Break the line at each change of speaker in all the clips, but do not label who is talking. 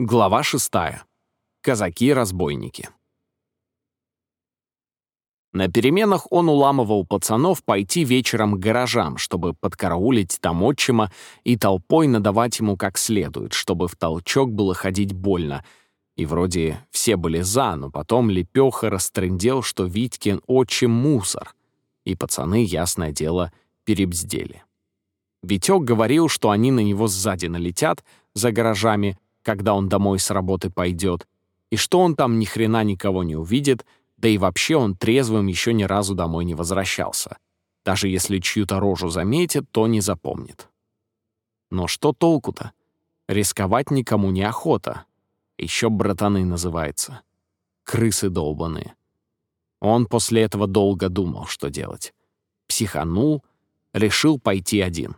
Глава шестая. Казаки-разбойники. На переменах он уламывал пацанов пойти вечером к гаражам, чтобы подкараулить там отчима и толпой надавать ему как следует, чтобы в толчок было ходить больно. И вроде все были за, но потом Лепеха растрындел, что Витькин отчим мусор. И пацаны, ясное дело, перебздели. Витек говорил, что они на него сзади налетят, за гаражами, когда он домой с работы пойдет, и что он там ни хрена никого не увидит, да и вообще он трезвым еще ни разу домой не возвращался. Даже если чью-то рожу заметит, то не запомнит. Но что толку-то? Рисковать никому не охота. Еще братаны называется. Крысы долбаные. Он после этого долго думал, что делать. Психанул, решил пойти один.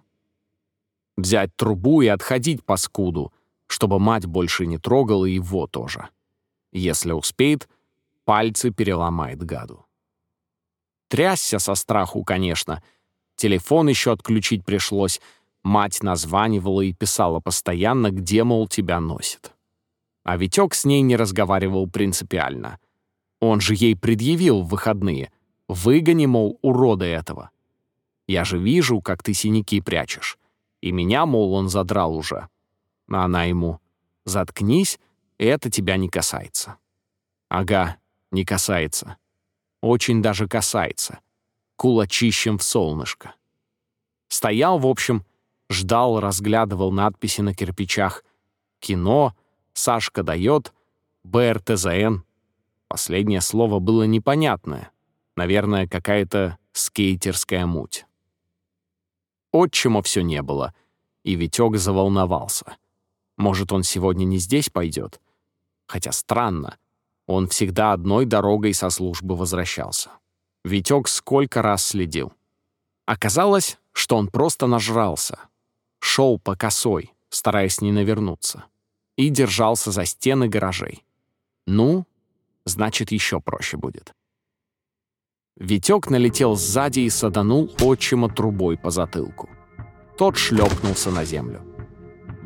Взять трубу и отходить по скуду, чтобы мать больше не трогала его тоже. Если успеет, пальцы переломает гаду. Трясся со страху, конечно. Телефон еще отключить пришлось. Мать названивала и писала постоянно, где, мол, тебя носит. А Витек с ней не разговаривал принципиально. Он же ей предъявил в выходные. Выгони, мол, урода этого. Я же вижу, как ты синяки прячешь. И меня, мол, он задрал уже. А она ему «Заткнись, это тебя не касается». Ага, не касается. Очень даже касается. Кулачищем в солнышко. Стоял, в общем, ждал, разглядывал надписи на кирпичах. Кино, Сашка дает, БРТЗН. Последнее слово было непонятное. Наверное, какая-то скейтерская муть. Отчима все не было, и Витек заволновался. Может, он сегодня не здесь пойдет? Хотя странно. Он всегда одной дорогой со службы возвращался. Витек сколько раз следил. Оказалось, что он просто нажрался. Шел по косой, стараясь не навернуться. И держался за стены гаражей. Ну, значит, еще проще будет. Витек налетел сзади и саданул отчима трубой по затылку. Тот шлепнулся на землю.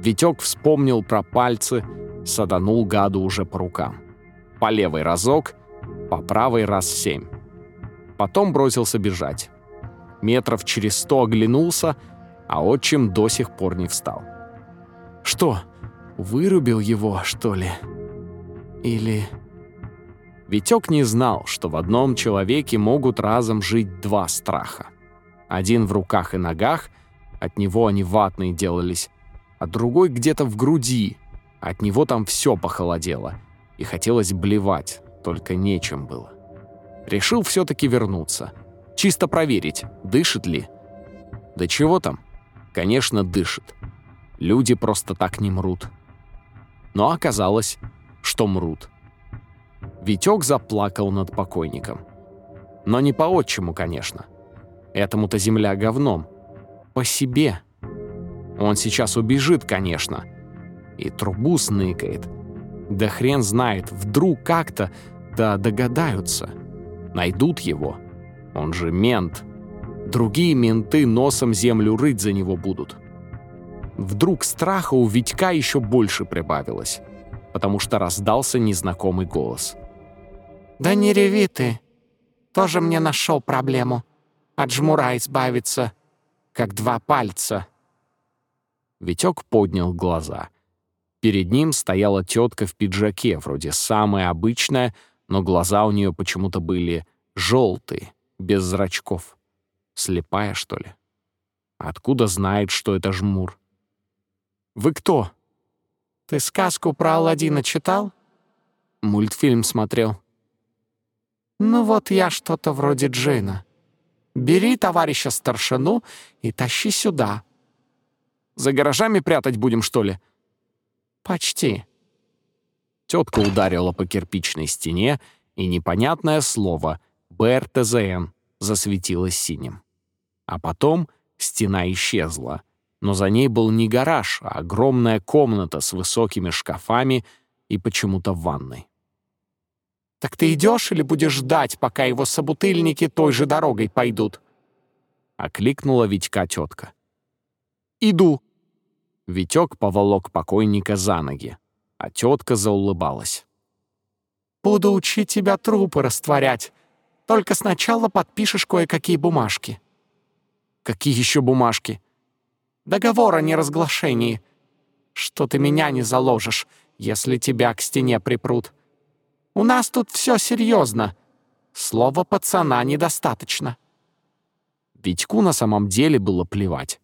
Витек вспомнил про пальцы, саданул гаду уже по рукам. По левой разок, по правой раз семь. Потом бросился бежать. Метров через сто оглянулся, а отчим до сих пор не встал. «Что, вырубил его, что ли? Или...» Витек не знал, что в одном человеке могут разом жить два страха. Один в руках и ногах, от него они ватные делались, а другой где-то в груди. От него там все похолодело, и хотелось блевать, только нечем было. Решил все-таки вернуться. Чисто проверить, дышит ли. Да чего там? Конечно, дышит. Люди просто так не мрут. Но оказалось, что мрут. Витек заплакал над покойником. Но не по отчиму, конечно. Этому-то земля говном. По себе. Он сейчас убежит, конечно. И трубу сныкает. Да хрен знает, вдруг как-то, да догадаются. Найдут его. Он же мент. Другие менты носом землю рыть за него будут. Вдруг страха у Витька еще больше прибавилось, потому что раздался незнакомый голос.
«Да не реви ты. Тоже мне нашел проблему. От жмура избавиться, как два пальца».
Витек поднял глаза. Перед ним стояла тетка в пиджаке, вроде самая обычная, но глаза у нее почему-то были желтые, без зрачков. Слепая, что ли? Откуда знает, что это жмур? «Вы кто?»
«Ты сказку про Аладдина читал?»
«Мультфильм смотрел».
«Ну вот я что-то вроде Джина. Бери товарища старшину и тащи сюда.
За гаражами прятать будем, что ли?»
«Почти».
Тетка ударила по кирпичной стене, и непонятное слово «БРТЗН» засветилось синим. А потом стена исчезла, но за ней был не гараж, а огромная комната с высокими шкафами и почему-то ванной.
«Так ты идешь или будешь ждать, пока его собутыльники той же дорогой пойдут?»
— окликнула Витька тетка.
«Иду»,
Витек поволок покойника за ноги. а тетка заулыбалась.
«Буду учить тебя трупы растворять. Только сначала подпишешь кое-какие бумажки».
«Какие еще бумажки?»
«Договор о неразглашении. Что ты меня не заложишь, если тебя к стене припрут. У нас тут все серьезно. Слова пацана недостаточно».
Витьку на самом деле было плевать.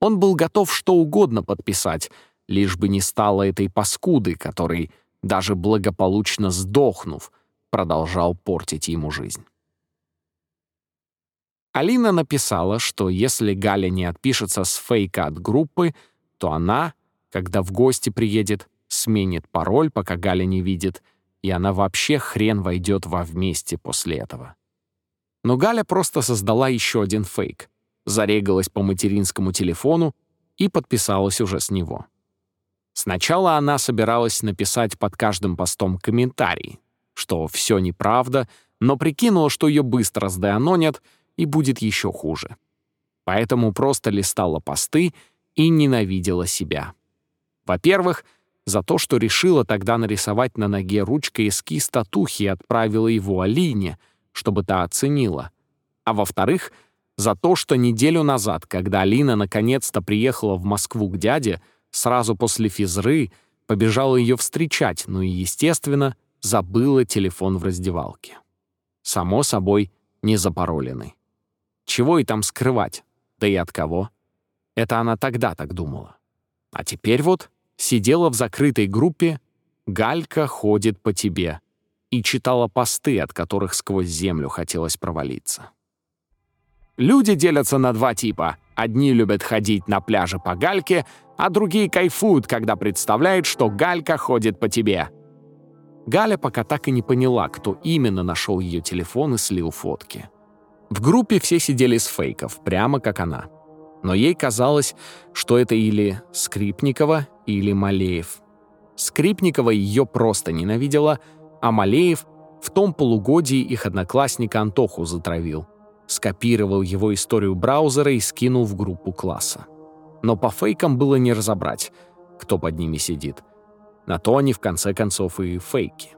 Он был готов что угодно подписать, лишь бы не стало этой паскуды, который, даже благополучно сдохнув, продолжал портить ему жизнь. Алина написала, что если Галя не отпишется с фейка от группы, то она, когда в гости приедет, сменит пароль, пока Галя не видит, и она вообще хрен войдет во вместе после этого. Но Галя просто создала еще один фейк, зарегалась по материнскому телефону и подписалась уже с него. Сначала она собиралась написать под каждым постом комментарий, что все неправда, но прикинула, что ее быстро сдеанонят и будет еще хуже. Поэтому просто листала посты и ненавидела себя. Во-первых, за то, что решила тогда нарисовать на ноге ручкой эскиз татухи и отправила его Алине — чтобы та оценила. А во-вторых, за то, что неделю назад, когда Алина наконец-то приехала в Москву к дяде, сразу после физры побежала ее встречать, ну и, естественно, забыла телефон в раздевалке. Само собой, не запароленный. Чего и там скрывать? Да и от кого? Это она тогда так думала. А теперь вот сидела в закрытой группе «Галька ходит по тебе», и читала посты, от которых сквозь землю хотелось провалиться. Люди делятся на два типа. Одни любят ходить на пляже по гальке, а другие кайфуют, когда представляют, что галька ходит по тебе. Галя пока так и не поняла, кто именно нашел ее телефон и слил фотки. В группе все сидели с фейков, прямо как она. Но ей казалось, что это или Скрипникова, или Малеев. Скрипникова ее просто ненавидела — а Малеев в том полугодии их одноклассника Антоху затравил. Скопировал его историю браузера и скинул в группу класса. Но по фейкам было не разобрать, кто под ними сидит. На то они, в конце концов, и фейки.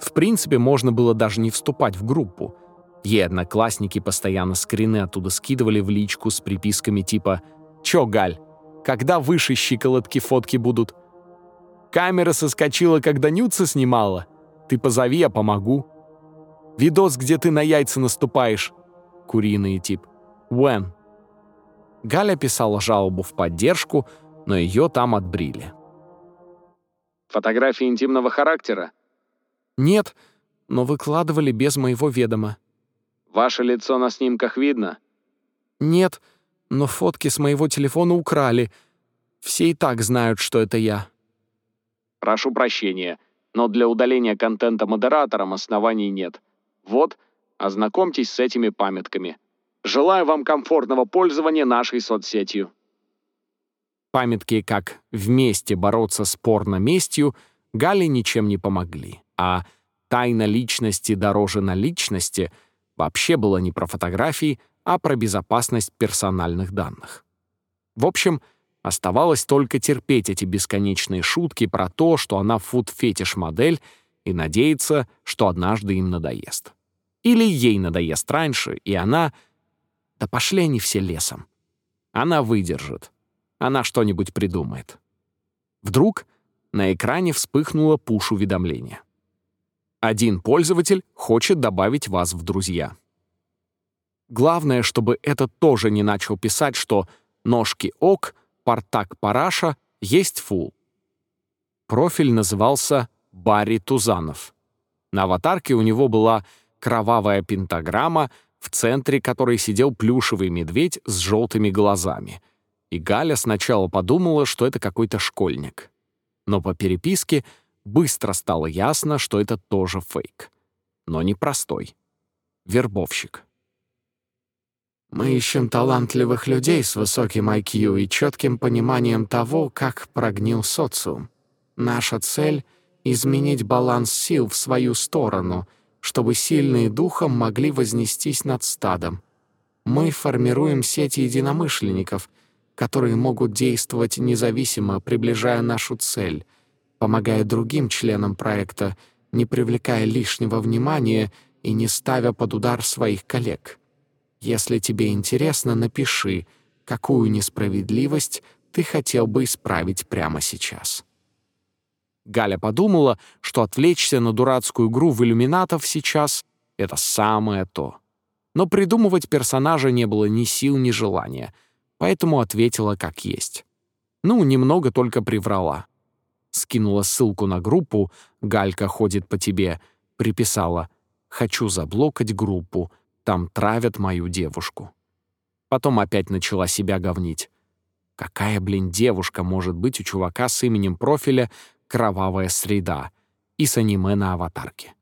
В принципе, можно было даже не вступать в группу. Ей одноклассники постоянно скрины оттуда скидывали в личку с приписками типа «Чё, Галь, когда выше щиколотки фотки будут?» «Камера соскочила, когда нюца снимала?» Ты позови, я помогу. Видос, где ты на яйца наступаешь. Куриный тип. When? Галя писала жалобу в поддержку, но ее там отбрили.
Фотографии интимного характера?
Нет, но выкладывали без моего ведома.
Ваше лицо на снимках видно?
Нет, но фотки с моего телефона украли. Все и так знают, что это я.
Прошу прощения но для удаления контента модератором оснований нет. Вот, ознакомьтесь с этими памятками. Желаю вам комфортного пользования нашей соцсетью.
Памятки как «вместе бороться с порно-местью» Гале ничем не помогли, а «тайна личности дороже наличности» вообще было не про фотографии, а про безопасность персональных данных. В общем, Оставалось только терпеть эти бесконечные шутки про то, что она фуд-фетиш-модель, и надеяться, что однажды им надоест. Или ей надоест раньше, и она... Да пошли они все лесом. Она выдержит. Она что-нибудь придумает. Вдруг на экране вспыхнуло пуш-уведомление. Один пользователь хочет добавить вас в друзья. Главное, чтобы этот тоже не начал писать, что «ножки ок», Спартак Параша есть фул. Профиль назывался Барри Тузанов. На аватарке у него была кровавая пентаграмма, в центре которой сидел плюшевый медведь с желтыми глазами. И Галя сначала подумала, что это какой-то школьник. Но по переписке быстро стало ясно, что это тоже фейк. Но не простой. Вербовщик.
Мы ищем талантливых людей с высоким IQ и четким пониманием того, как прогнил социум. Наша цель — изменить баланс сил в свою сторону, чтобы сильные духом могли вознестись над стадом. Мы формируем сети единомышленников, которые могут действовать независимо, приближая нашу цель, помогая другим членам проекта, не привлекая лишнего внимания и не ставя под удар своих коллег. Если тебе интересно, напиши, какую несправедливость ты хотел бы исправить прямо сейчас.
Галя подумала, что отвлечься на дурацкую игру в иллюминатов сейчас — это самое то. Но придумывать персонажа не было ни сил, ни желания, поэтому ответила как есть. Ну, немного только приврала. Скинула ссылку на группу «Галька ходит по тебе», приписала «Хочу заблокать группу, там травят мою девушку». Потом опять начала себя говнить. Какая, блин, девушка может быть у чувака с именем профиля «Кровавая среда» и с аниме на аватарке?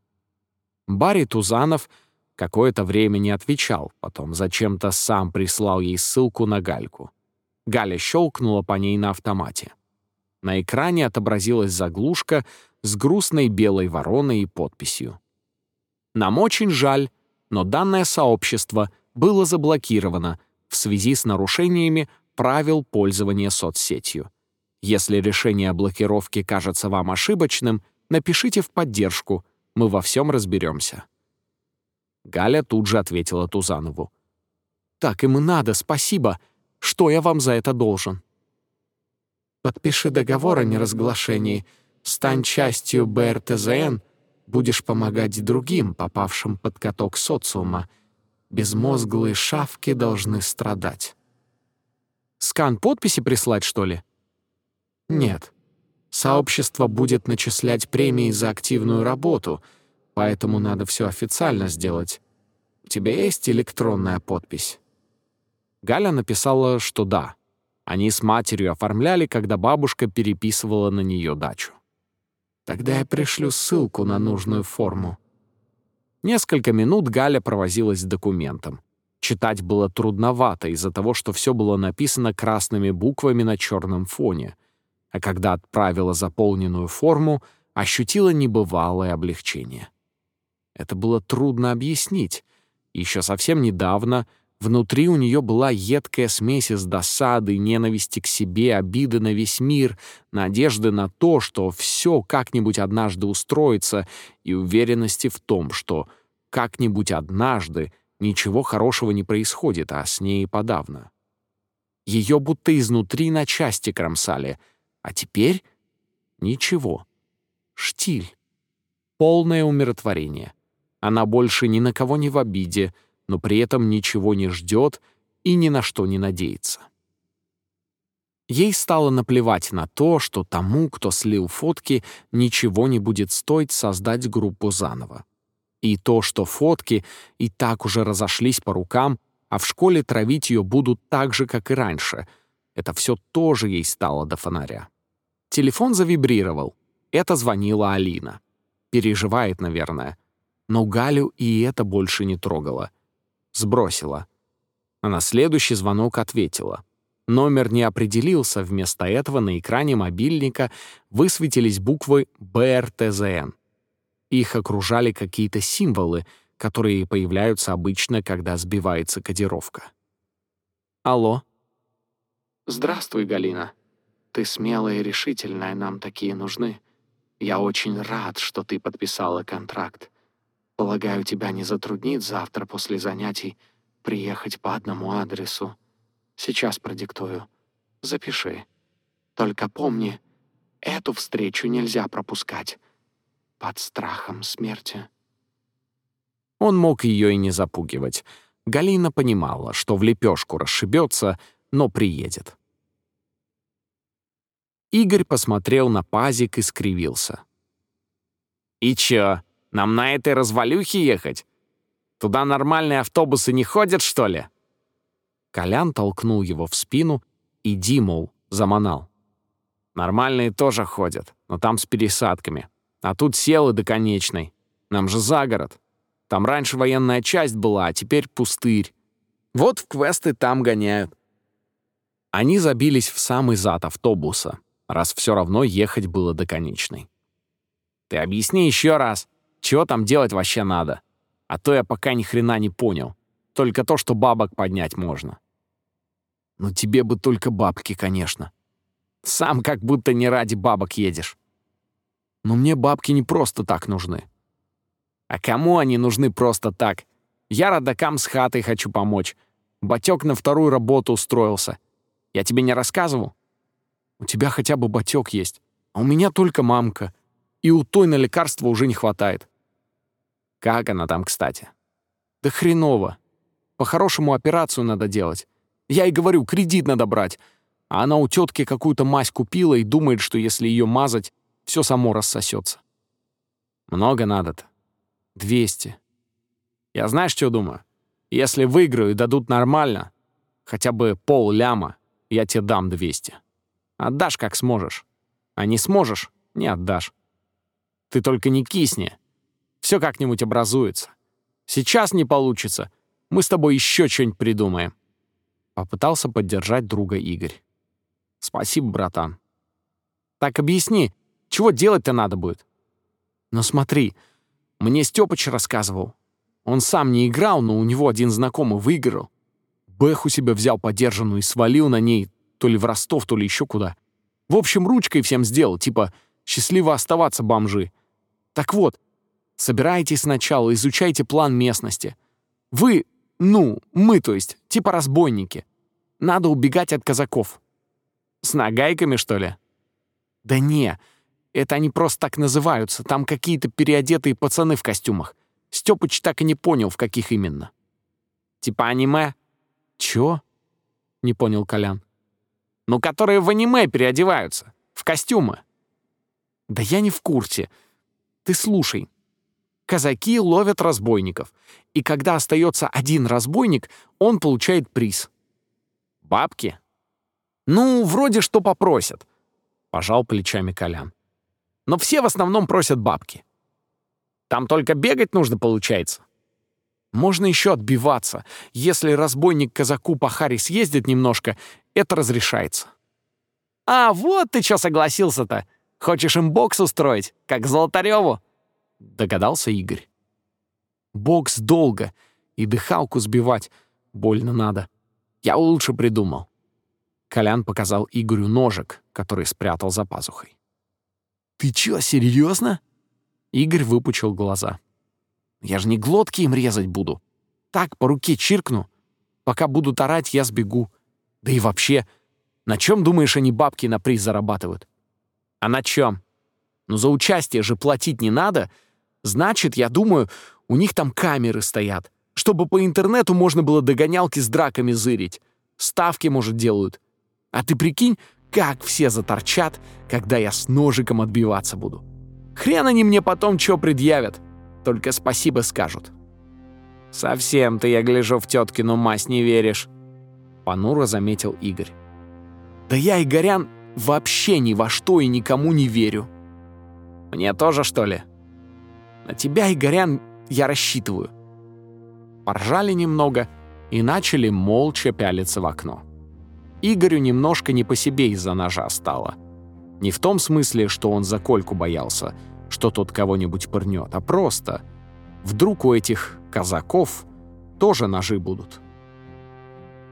Барри Тузанов какое-то время не отвечал, потом зачем-то сам прислал ей ссылку на Гальку. Галя щелкнула по ней на автомате. На экране отобразилась заглушка с грустной белой вороной и подписью. «Нам очень жаль, но данное сообщество было заблокировано в связи с нарушениями правил пользования соцсетью. Если решение о блокировке кажется вам ошибочным, напишите в поддержку, мы во всем разберемся. Галя тут же ответила Тузанову. «Так им и надо, спасибо. Что я вам за это должен?»
«Подпиши договор о неразглашении, стань частью БРТЗН, будешь помогать другим, попавшим под каток социума. Безмозглые шавки должны страдать».
Скан подписи прислать, что ли?
Нет. Сообщество будет начислять премии за активную работу, поэтому надо все официально сделать. У тебя есть электронная подпись?
Галя написала, что да. Они с матерью оформляли, когда бабушка переписывала на нее дачу.
Тогда я пришлю ссылку на нужную форму.
Несколько минут Галя провозилась с документом. Читать было трудновато из-за того, что все было написано красными буквами на черном фоне. А когда отправила заполненную форму, ощутила небывалое облегчение. Это было трудно объяснить. Еще совсем недавно внутри у нее была едкая смесь из досады, ненависти к себе, обиды на весь мир, надежды на то, что все как-нибудь однажды устроится, и уверенности в том, что как-нибудь однажды ничего хорошего не происходит, а с ней подавно. Ее будто изнутри на части кромсали, а теперь ничего. Штиль. Полное умиротворение. Она больше ни на кого не в обиде, но при этом ничего не ждет и ни на что не надеется. Ей стало наплевать на то, что тому, кто слил фотки, ничего не будет стоить создать группу заново. И то, что фотки и так уже разошлись по рукам, а в школе травить ее будут так же, как и раньше. Это все тоже ей стало до фонаря. Телефон завибрировал. Это звонила Алина. Переживает, наверное. Но Галю и это больше не трогало. Сбросила. А на следующий звонок ответила. Номер не определился, вместо этого на экране мобильника высветились буквы БРТЗН. Их окружали какие-то символы, которые появляются обычно, когда сбивается кодировка. «Алло?»
«Здравствуй, Галина. Ты смелая и решительная, нам такие нужны. Я очень рад, что ты подписала контракт. Полагаю, тебя не затруднит завтра после занятий приехать по одному адресу. Сейчас продиктую. Запиши. Только помни, эту встречу нельзя пропускать под страхом смерти.
Он мог ее и не запугивать. Галина понимала, что в лепешку расшибется, но приедет. Игорь посмотрел на пазик и скривился. «И чё, нам на этой развалюхе ехать? Туда нормальные автобусы не ходят, что ли?» Колян толкнул его в спину, и мол, заманал. «Нормальные тоже ходят, но там с пересадками. А тут сел и до конечной. Нам же за город. Там раньше военная часть была, а теперь пустырь. Вот в квесты там гоняют. Они забились в самый зад автобуса, раз все равно ехать было до конечной. Ты объясни еще раз, чего там делать вообще надо? А то я пока ни хрена не понял. Только то, что бабок поднять можно. Ну тебе бы только бабки, конечно. Сам как будто не ради бабок едешь. Но мне бабки не просто так нужны. А кому они нужны просто так? Я родакам с хатой хочу помочь. Батек на вторую работу устроился. Я тебе не рассказывал? У тебя хотя бы батек есть, а у меня только мамка. И у той на лекарство уже не хватает. Как она там, кстати? Да хреново. По-хорошему операцию надо делать. Я и говорю, кредит надо брать. А она у тетки какую-то мазь купила и думает, что если ее мазать, все само рассосется. Много надо-то. Двести. Я знаешь, что думаю? Если выиграю и дадут нормально, хотя бы пол ляма, я тебе дам 200. Отдашь, как сможешь. А не сможешь — не отдашь. Ты только не кисни. Все как-нибудь образуется. Сейчас не получится. Мы с тобой еще что-нибудь придумаем. Попытался поддержать друга Игорь. Спасибо, братан. Так объясни, чего делать-то надо будет? Ну смотри, мне Стёпыч рассказывал. Он сам не играл, но у него один знакомый выиграл. Бэх у себя взял подержанную и свалил на ней то ли в Ростов, то ли еще куда. В общем, ручкой всем сделал, типа «счастливо оставаться, бомжи». Так вот, собирайтесь сначала, изучайте план местности. Вы, ну, мы, то есть, типа разбойники. Надо убегать от казаков. С нагайками, что ли? Да не, это они просто так называются. Там какие-то переодетые пацаны в костюмах. Стёпыч так и не понял, в каких именно. Типа аниме? Чё? Не понял Колян. Ну, которые в аниме переодеваются. В костюмы. Да я не в курсе. Ты слушай. Казаки ловят разбойников. И когда остается один разбойник, он получает приз. Бабки? Ну, вроде что попросят. Пожал плечами Колян. Но все в основном просят бабки. Там только бегать нужно, получается. Можно еще отбиваться. Если разбойник казаку по Харе съездит немножко, это разрешается. «А вот ты что согласился-то! Хочешь им бокс устроить, как Золотареву?» Догадался Игорь. «Бокс долго, и дыхалку сбивать больно надо. Я лучше придумал». Колян показал Игорю ножик, который спрятал за пазухой. «Ты чё, серьезно? Игорь выпучил глаза. «Я же не глотки им резать буду. Так, по руке чиркну. Пока будут орать, я сбегу. Да и вообще, на чем, думаешь, они бабки на приз зарабатывают? А на чем? Ну за участие же платить не надо. Значит, я думаю, у них там камеры стоят, чтобы по интернету можно было догонялки с драками зырить. Ставки, может, делают. А ты прикинь, как все заторчат, когда я с ножиком отбиваться буду. Хрен они мне потом что предъявят. Только спасибо скажут. «Совсем ты, я гляжу, в теткину мазь не веришь», — понуро заметил Игорь. «Да я, Игорян, вообще ни во что и никому не верю». «Мне тоже, что ли?» «На тебя, Игорян, я рассчитываю». Поржали немного и начали молча пялиться в окно. Игорю немножко не по себе из-за ножа стало — не в том смысле, что он за Кольку боялся, что тот кого-нибудь пырнет, а просто вдруг у этих казаков тоже ножи будут.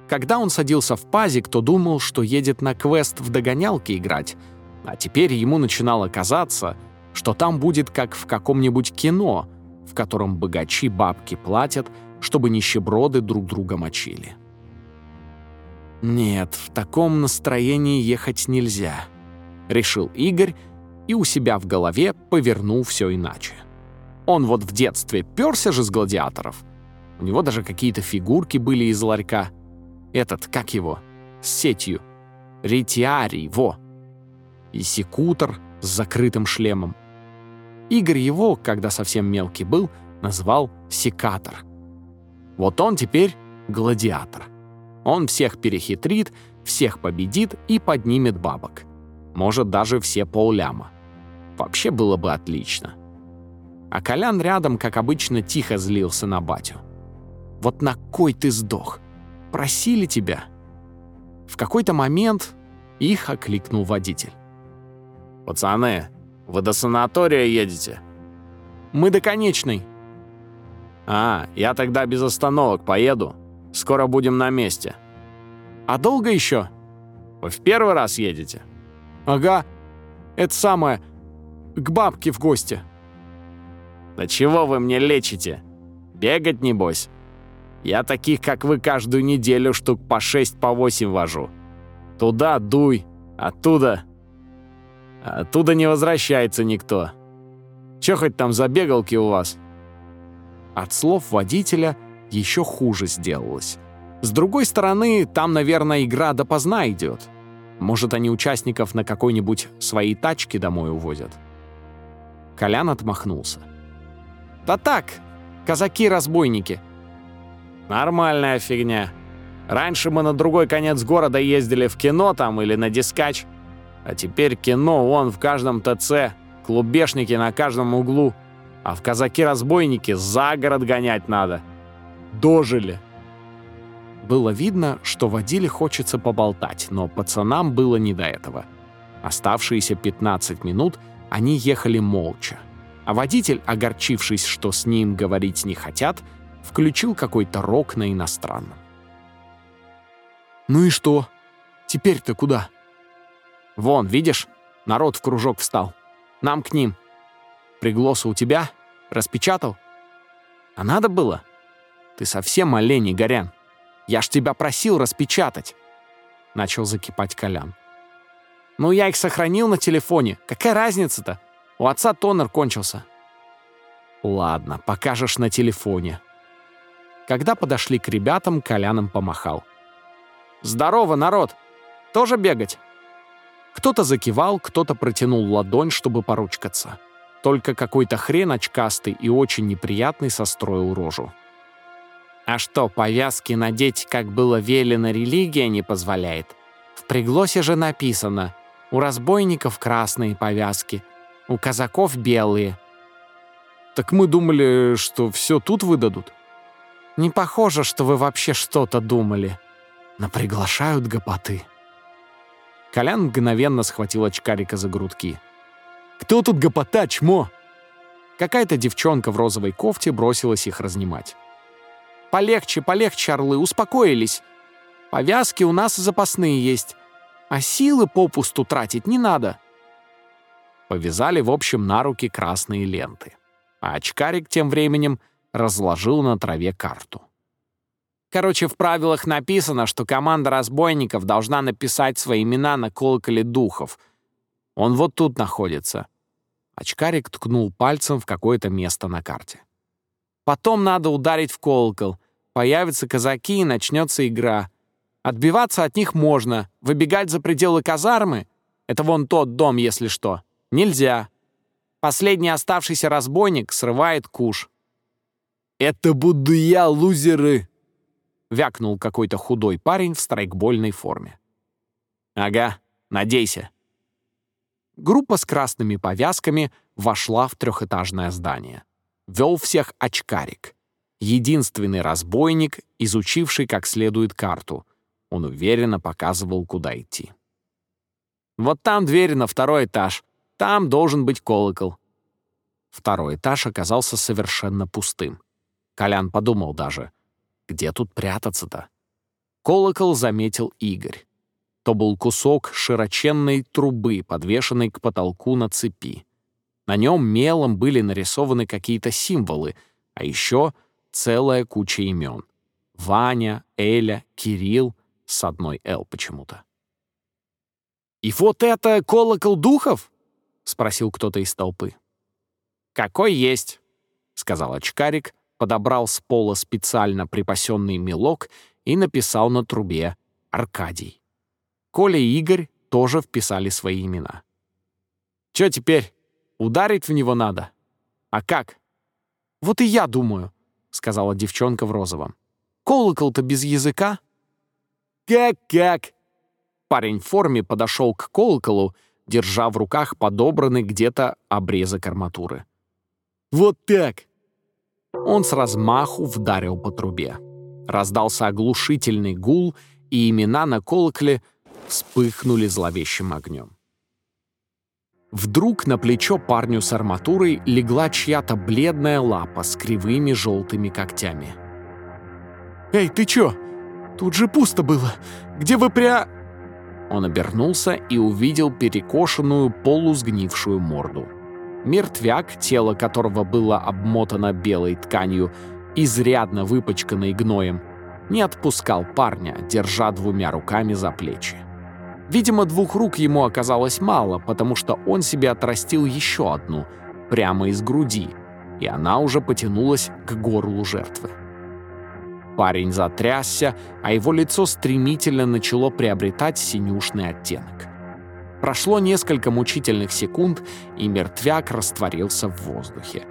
Когда он садился в пазик, то думал, что едет на квест в догонялки играть, а теперь ему начинало казаться, что там будет как в каком-нибудь кино, в котором богачи бабки платят, чтобы нищеброды друг друга мочили. Нет, в таком настроении ехать нельзя решил Игорь и у себя в голове повернул все иначе. Он вот в детстве перся же с гладиаторов. У него даже какие-то фигурки были из ларька. Этот, как его, с сетью. Ретиарий, во. И секутор с закрытым шлемом. Игорь его, когда совсем мелкий был, назвал секатор. Вот он теперь гладиатор. Он всех перехитрит, всех победит и поднимет бабок. Может, даже все полляма. Вообще было бы отлично. А Колян рядом, как обычно, тихо злился на батю. «Вот на кой ты сдох? Просили тебя?» В какой-то момент их окликнул водитель.
«Пацаны, вы до санатория едете?»
«Мы до конечной».
«А, я тогда без остановок поеду. Скоро будем на месте».
«А долго еще?»
«Вы в первый раз едете?»
Ага, это самое. К бабке в гости».
«Да чего вы мне лечите? Бегать, небось? Я таких, как вы, каждую неделю штук по шесть, по восемь вожу. Туда дуй, оттуда... Оттуда не возвращается никто. Чё хоть там за бегалки у вас?»
От слов водителя еще хуже сделалось. С другой стороны, там, наверное, игра допоздна идет. Может, они участников на какой-нибудь своей тачке домой увозят. Колян отмахнулся. «Да так, казаки-разбойники».
«Нормальная фигня. Раньше мы на другой конец города ездили в кино там или на дискач. А теперь кино вон в каждом ТЦ, клубешники на каждом углу. А в казаки-разбойники за город гонять надо. Дожили».
Было видно, что водиле хочется поболтать, но пацанам было не до этого. Оставшиеся 15 минут они ехали молча. А водитель, огорчившись, что с ним говорить не хотят, включил какой-то рок на иностранном. «Ну и что? Теперь-то куда?» «Вон, видишь, народ в кружок встал. Нам к ним. Приглоса у тебя? Распечатал? А надо было? Ты совсем олень, Горян. Я ж тебя просил распечатать!» Начал закипать Колян. «Ну, я их сохранил на телефоне. Какая разница-то? У отца тонер кончился». «Ладно, покажешь на телефоне». Когда подошли к ребятам, Колян им помахал. «Здорово, народ! Тоже бегать?» Кто-то закивал, кто-то протянул ладонь, чтобы поручкаться. Только какой-то хрен очкастый и очень неприятный состроил рожу. А что, повязки надеть, как было велено, религия не позволяет? В приглосе же написано «У разбойников красные повязки, у казаков белые». Так мы думали, что все тут выдадут. Не похоже, что вы вообще что-то думали. Но приглашают гопоты. Колян мгновенно схватил очкарика за грудки. «Кто тут гопота, чмо?» Какая-то девчонка в розовой кофте бросилась их разнимать. Полегче, полегче, орлы, успокоились. Повязки у нас запасные есть, а силы попусту тратить не надо. Повязали, в общем, на руки красные ленты. А очкарик тем временем разложил на траве карту. Короче, в правилах написано, что команда разбойников должна написать свои имена на колоколе духов. Он вот тут находится. Очкарик ткнул пальцем в какое-то место на карте. Потом надо ударить в колокол. Появятся казаки, и начнется игра. Отбиваться от них можно. Выбегать за пределы казармы — это вон тот дом, если что. Нельзя. Последний оставшийся разбойник срывает куш. «Это буду я, лузеры!» — вякнул какой-то худой парень в страйкбольной форме. «Ага, надейся». Группа с красными повязками вошла в трехэтажное здание вел всех очкарик. Единственный разбойник, изучивший как следует карту. Он уверенно показывал, куда идти. «Вот там дверь на второй этаж. Там должен быть колокол». Второй этаж оказался совершенно пустым. Колян подумал даже, где тут прятаться-то? Колокол заметил Игорь. То был кусок широченной трубы, подвешенной к потолку на цепи. На нем мелом были нарисованы какие-то символы, а еще целая куча имен. Ваня, Эля, Кирилл, с одной «Л» почему-то. «И вот это колокол духов?» — спросил кто-то из толпы. «Какой есть», — сказал очкарик, подобрал с пола специально припасенный мелок и написал на трубе «Аркадий». Коля и Игорь тоже вписали свои имена. «Чё теперь?» Ударить в него надо. А как? Вот и я думаю, сказала девчонка в розовом. Колокол-то без языка. Как-как? Парень в форме подошел к колоколу, держа в руках подобранный где-то обрезок арматуры. «Вот так!» Он с размаху вдарил по трубе. Раздался оглушительный гул, и имена на колокле вспыхнули зловещим огнем. Вдруг на плечо парню с арматурой легла чья-то бледная лапа с кривыми желтыми когтями. «Эй, ты чё? Тут же пусто было. Где вы пря...» Он обернулся и увидел перекошенную, полусгнившую морду. Мертвяк, тело которого было обмотано белой тканью, изрядно выпачканный гноем, не отпускал парня, держа двумя руками за плечи. Видимо, двух рук ему оказалось мало, потому что он себе отрастил еще одну, прямо из груди, и она уже потянулась к горлу жертвы. Парень затрясся, а его лицо стремительно начало приобретать синюшный оттенок. Прошло несколько мучительных секунд, и мертвяк растворился в воздухе,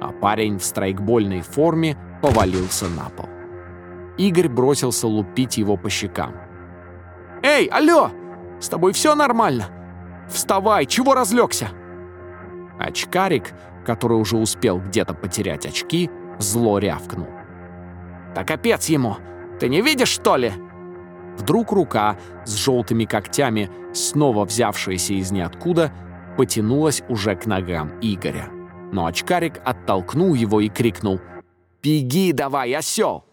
а парень в страйкбольной форме повалился на пол. Игорь бросился лупить его по щекам. «Эй, алло! С тобой все нормально? Вставай, чего разлегся?» Очкарик, который уже успел где-то потерять очки, зло рявкнул. «Да капец ему! Ты не видишь, что ли?» Вдруг рука с желтыми когтями, снова взявшаяся из ниоткуда, потянулась уже к ногам Игоря. Но очкарик оттолкнул его и крикнул «Беги давай, осел!»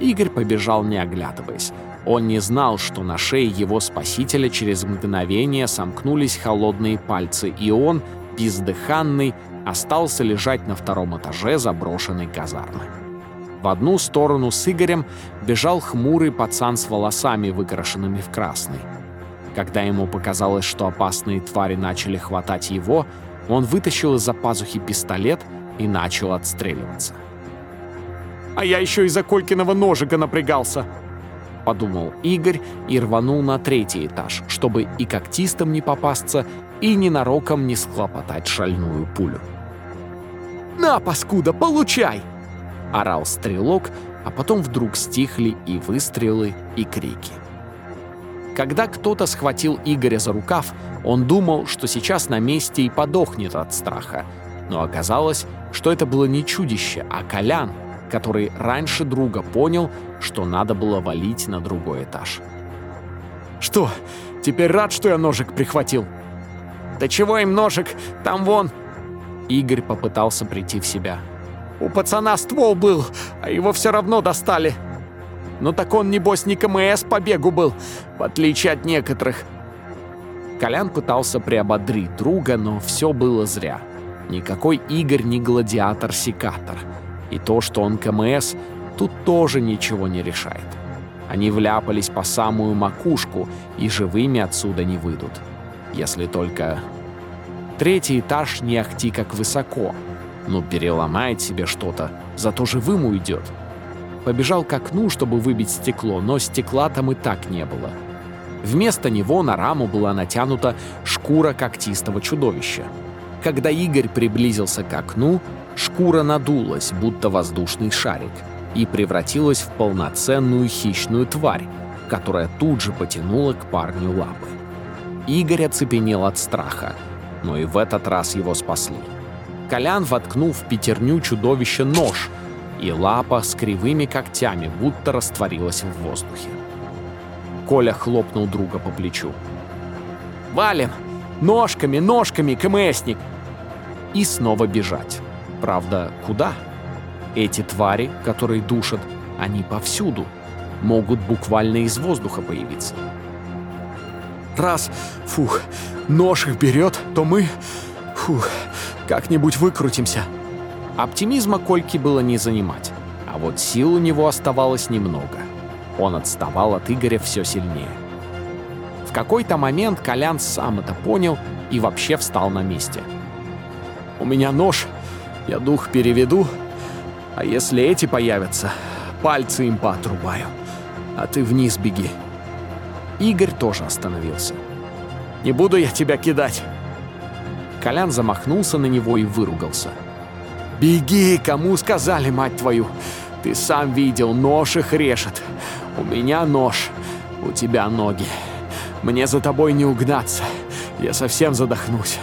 Игорь побежал, не оглядываясь. Он не знал, что на шее его спасителя через мгновение сомкнулись холодные пальцы, и он, бездыханный, остался лежать на втором этаже заброшенной казармы. В одну сторону с Игорем бежал хмурый пацан с волосами, выкрашенными в красный. Когда ему показалось, что опасные твари начали хватать его, он вытащил из-за пазухи пистолет и начал отстреливаться. «А я еще из-за Колькиного ножика напрягался!» — подумал Игорь и рванул на третий этаж, чтобы и когтистам не попасться, и ненароком не схлопотать шальную пулю. «На, паскуда, получай!» — орал стрелок, а потом вдруг стихли и выстрелы, и крики. Когда кто-то схватил Игоря за рукав, он думал, что сейчас на месте и подохнет от страха. Но оказалось, что это было не чудище, а Колян, который раньше друга понял, что надо было валить на другой этаж. «Что, теперь рад, что я ножик прихватил?» «Да чего им ножик? Там вон...» Игорь попытался прийти в себя. У пацана ствол был, а его все равно достали. Ну так он, небось, не КМС по бегу был, в отличие от некоторых. Колян пытался приободрить друга, но все было зря. Никакой Игорь не гладиатор-секатор. И то, что он КМС, тут тоже ничего не решает. Они вляпались по самую макушку и живыми отсюда не выйдут. Если только... Третий этаж не ахти как высоко — ну, переломает себе что-то, зато живым уйдет. Побежал к окну, чтобы выбить стекло, но стекла там и так не было. Вместо него на раму была натянута шкура когтистого чудовища. Когда Игорь приблизился к окну, шкура надулась, будто воздушный шарик, и превратилась в полноценную хищную тварь, которая тут же потянула к парню лапы. Игорь оцепенел от страха, но и в этот раз его спасли. Колян воткнул в пятерню чудовища нож, и лапа с кривыми когтями будто растворилась в воздухе. Коля хлопнул друга по плечу. «Валим! Ножками, ножками, КМСник!» И снова бежать. Правда, куда? Эти твари, которые душат, они повсюду. Могут буквально из воздуха появиться. Раз, фух, нож их берет, то мы... Фух, как-нибудь выкрутимся. Оптимизма Кольки было не занимать, а вот сил у него оставалось немного. Он отставал от Игоря все сильнее. В какой-то момент Колян сам это понял и вообще встал на месте. «У меня нож, я дух переведу, а если эти появятся, пальцы им поотрубаю, а ты вниз беги». Игорь тоже остановился. «Не буду я тебя кидать. Колян замахнулся на него и выругался. «Беги, кому сказали, мать твою! Ты сам видел, нож их режет. У меня нож, у тебя ноги. Мне за тобой не угнаться, я совсем задохнусь.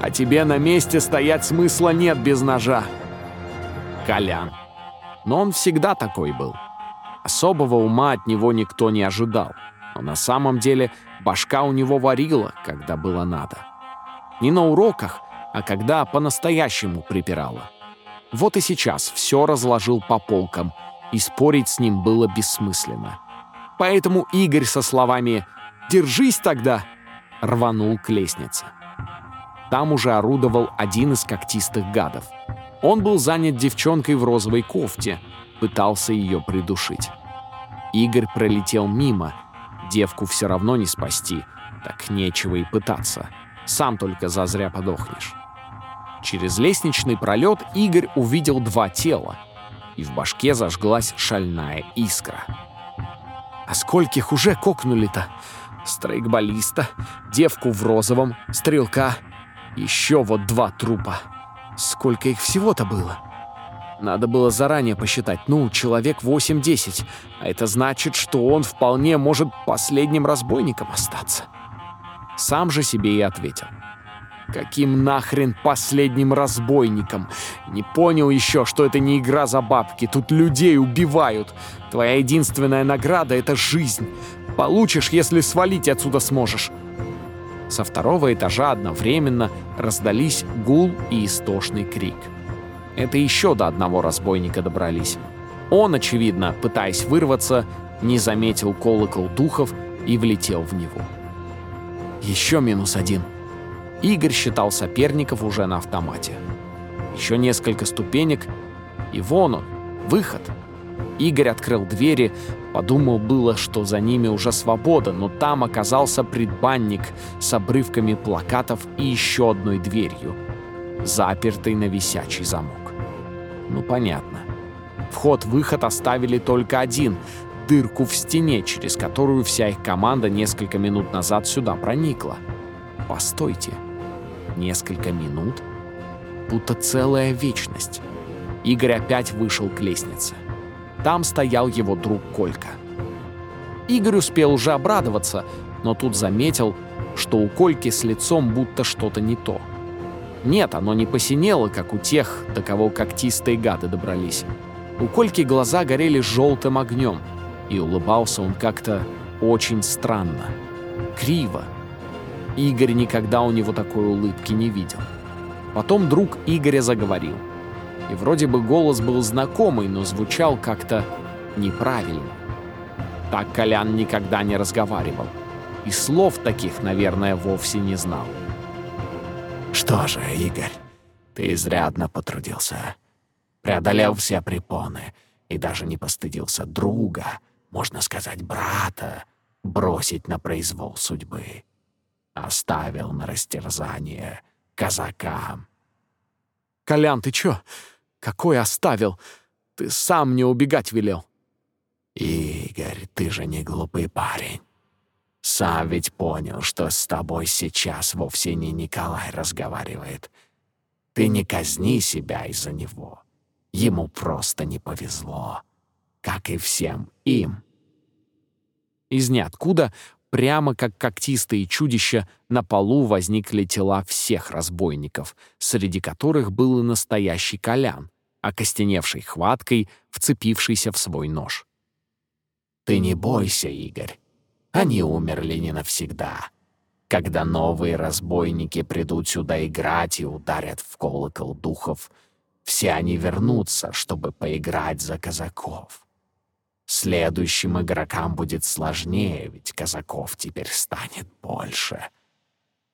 А тебе на месте стоять смысла нет без ножа». Колян. Но он всегда такой был. Особого ума от него никто не ожидал. Но на самом деле башка у него варила, когда было надо. Не на уроках, а когда по-настоящему припирала. Вот и сейчас все разложил по полкам, и спорить с ним было бессмысленно. Поэтому Игорь со словами «Держись тогда!» рванул к лестнице. там уже орудовал один из когтистых гадов. Он был занят девчонкой в розовой кофте, пытался ее придушить. Игорь пролетел мимо. Девку все равно не спасти, так нечего и пытаться. Сам только зазря подохнешь. Через лестничный пролет Игорь увидел два тела, и в башке зажглась шальная искра. А скольких уже кокнули-то? Стрейкболиста, девку в розовом, стрелка. Еще вот два трупа. Сколько их всего-то было? Надо было заранее посчитать. Ну, человек 8-10. А это значит, что он вполне может последним разбойником остаться. Сам же себе и ответил. Каким нахрен последним разбойником? Не понял еще, что это не игра за бабки. Тут людей убивают. Твоя единственная награда — это жизнь. Получишь, если свалить отсюда сможешь. Со второго этажа одновременно раздались гул и истошный крик. Это еще до одного разбойника добрались. Он, очевидно, пытаясь вырваться, не заметил колокол духов и влетел в него. Еще минус один — Игорь считал соперников уже на автомате. Еще несколько ступенек, и вон он, выход. Игорь открыл двери, подумал было, что за ними уже свобода, но там оказался предбанник с обрывками плакатов и еще одной дверью, запертый на висячий замок. Ну, понятно. Вход-выход оставили только один — дырку в стене, через которую вся их команда несколько минут назад сюда проникла. Постойте несколько минут, будто целая вечность. Игорь опять вышел к лестнице. Там стоял его друг Колька. Игорь успел уже обрадоваться, но тут заметил, что у Кольки с лицом будто что-то не то. Нет, оно не посинело, как у тех, до кого когтистые гады добрались. У Кольки глаза горели желтым огнем, и улыбался он как-то очень странно, криво, Игорь никогда у него такой улыбки не видел. Потом друг Игоря заговорил. И вроде бы голос был знакомый, но звучал как-то неправильно. Так Колян никогда не разговаривал. И слов таких, наверное, вовсе не знал.
«Что же, Игорь, ты изрядно потрудился. Преодолел все препоны и даже не постыдился друга, можно сказать, брата, бросить на произвол судьбы оставил на растерзание казакам.
«Колян, ты чё? Какой оставил? Ты сам мне убегать велел».
«Игорь, ты же не глупый парень. Сам ведь понял, что с тобой сейчас вовсе не Николай разговаривает. Ты не казни себя из-за него. Ему просто не повезло, как и всем им».
Из ниоткуда Прямо как когтистые чудища на полу возникли тела всех разбойников, среди которых был и настоящий Колян, окостеневший хваткой, вцепившийся в свой нож.
«Ты не бойся, Игорь. Они умерли не навсегда. Когда новые разбойники придут сюда играть и ударят в колокол духов, все они вернутся, чтобы поиграть за казаков. Следующим игрокам будет сложнее, ведь казаков теперь станет больше.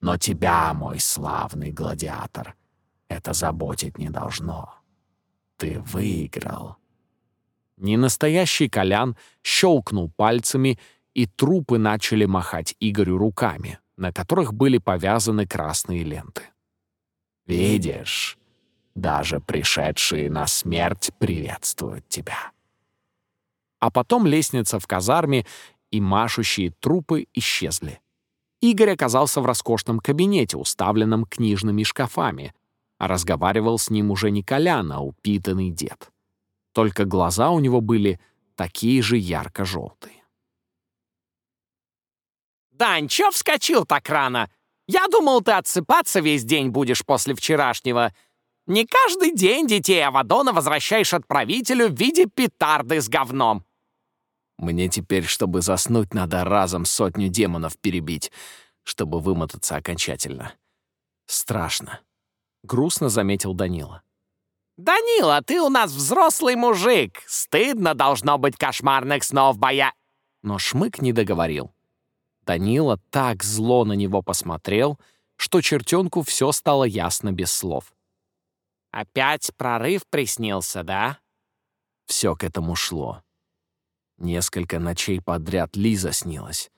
Но тебя, мой славный гладиатор, это заботить не должно. Ты выиграл.
Ненастоящий Колян щелкнул пальцами, и трупы начали махать Игорю руками, на которых были повязаны красные ленты.
«Видишь, даже пришедшие на смерть приветствуют тебя»
а потом лестница в казарме и машущие трупы исчезли. Игорь оказался в роскошном кабинете, уставленном книжными шкафами, а разговаривал с ним уже не Колян, а упитанный дед. Только глаза у него были такие же ярко-желтые.
«Дань, чё вскочил так рано? Я думал, ты отсыпаться весь день будешь после вчерашнего. Не каждый день детей Авадона возвращаешь отправителю в виде петарды с говном».
Мне теперь, чтобы заснуть, надо разом сотню демонов перебить, чтобы вымотаться окончательно. Страшно. Грустно заметил Данила.
«Данила, ты у нас взрослый мужик. Стыдно должно быть кошмарных снов боя...»
Но Шмык не договорил. Данила так зло на него посмотрел, что чертенку все стало ясно без слов.
«Опять прорыв приснился, да?»
Все к этому шло. Несколько ночей подряд Лиза снилась,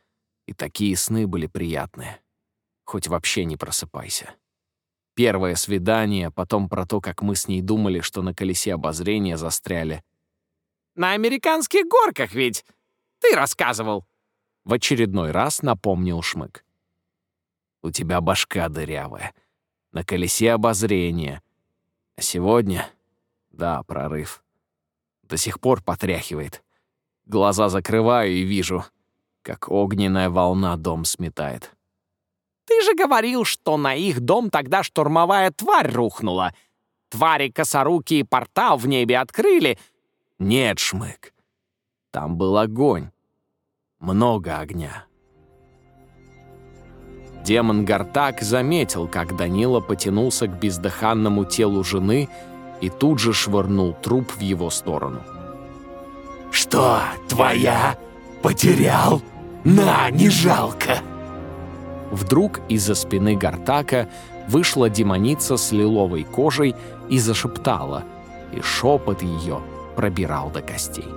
и такие сны были приятные. Хоть вообще не просыпайся. Первое свидание, потом про то, как мы с ней думали, что на колесе обозрения застряли.
«На американских горках ведь! Ты рассказывал!»
В очередной раз напомнил Шмык. «У тебя башка дырявая. На колесе обозрения. А сегодня...» «Да, прорыв. До сих пор потряхивает. Глаза закрываю и вижу, как огненная волна дом сметает.
Ты же говорил, что на их дом тогда штурмовая тварь рухнула. Твари косорукие портал в небе открыли.
Нет, Шмык. Там был огонь. Много огня. Демон Гартак заметил, как Данила потянулся к бездыханному телу жены и тут же швырнул труп в его сторону.
«Что, твоя? Потерял? На, не жалко!»
Вдруг из-за спины Гартака вышла демоница с лиловой кожей и зашептала, и шепот ее пробирал до костей.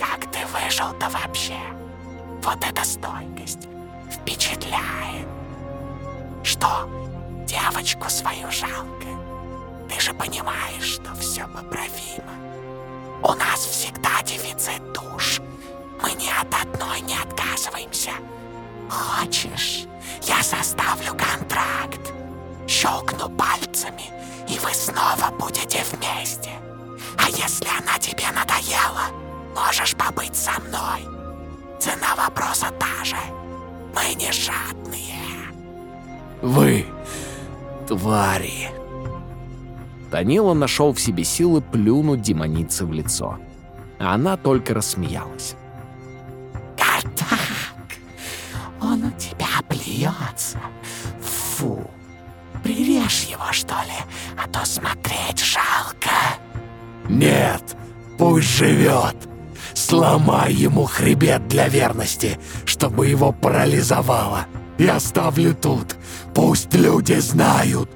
«Как ты выжил-то вообще? Вот эта стойкость впечатляет! Что, девочку свою жалко? Ты же понимаешь, что все поправимо. Нас всегда дефицит душ. Мы ни от одной не отказываемся. Хочешь, я составлю контракт, щелкну пальцами, и вы снова будете вместе. А если она тебе надоела, можешь побыть со мной. Цена вопроса та же. Мы не жадные.
Вы твари. Данила нашел в себе силы плюнуть демонице в лицо. А она только рассмеялась.
Он у тебя плюется. Фу. Прирежь его, что ли, а то смотреть жалко. Нет, пусть живет. Сломай ему хребет для верности, чтобы его парализовало. И оставлю тут. Пусть люди знают,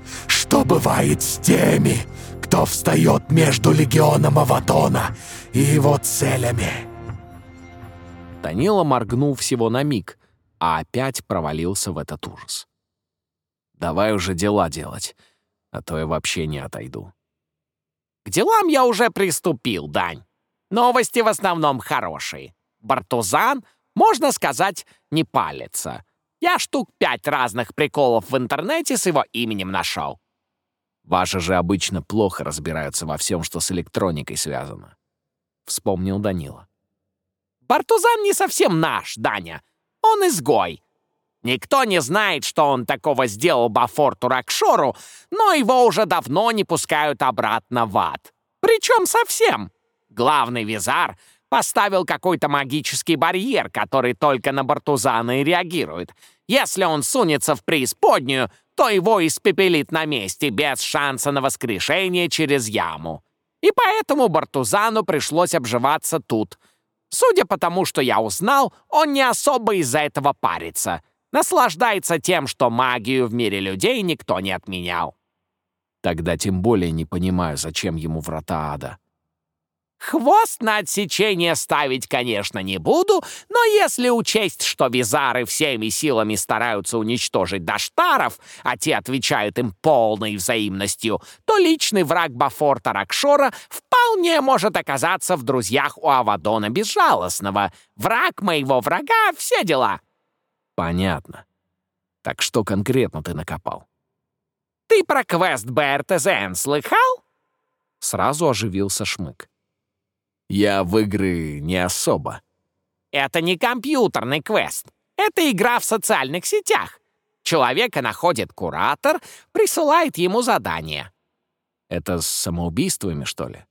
что бывает с теми, кто встает между легионом Авадона и его целями.
Данила моргнул всего на миг, а опять провалился в этот ужас. «Давай уже дела делать, а то я вообще не отойду».
«К делам я уже приступил, Дань. Новости в основном хорошие. Бартузан, можно сказать, не палится. Я штук пять разных приколов в интернете с его именем нашел».
«Ваши же обычно плохо разбираются во всем, что с электроникой связано», — вспомнил Данила.
«Бартузан не совсем наш, Даня. Он изгой. Никто не знает, что он такого сделал Бафорту Ракшору, но его уже давно не пускают обратно в ад. Причем совсем. Главный визар поставил какой-то магический барьер, который только на Бартузана и реагирует. Если он сунется в преисподнюю, то его испепелит на месте без шанса на воскрешение через яму. И поэтому Бартузану пришлось обживаться тут — Судя по тому, что я узнал, он не особо из-за этого парится. Наслаждается тем, что магию в мире людей никто не отменял.
Тогда тем более не понимаю, зачем ему врата ада.
Хвост на отсечение ставить, конечно, не буду, но если учесть, что визары всеми силами стараются уничтожить даштаров, а те отвечают им полной взаимностью, то личный враг Бафорта Ракшора вполне может оказаться в друзьях у Авадона Безжалостного. Враг моего врага — все дела.
Понятно. Так что конкретно ты накопал?
Ты про квест БРТЗН слыхал?
Сразу оживился Шмык. Я в игры не особо.
Это не компьютерный квест. Это игра в социальных сетях. Человека находит куратор, присылает ему задание.
Это с самоубийствами, что ли?